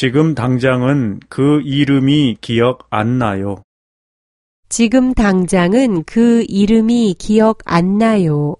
지금 당장은 그 이름이 기억 안 나요. 지금 당장은 그 이름이 기억 안 나요.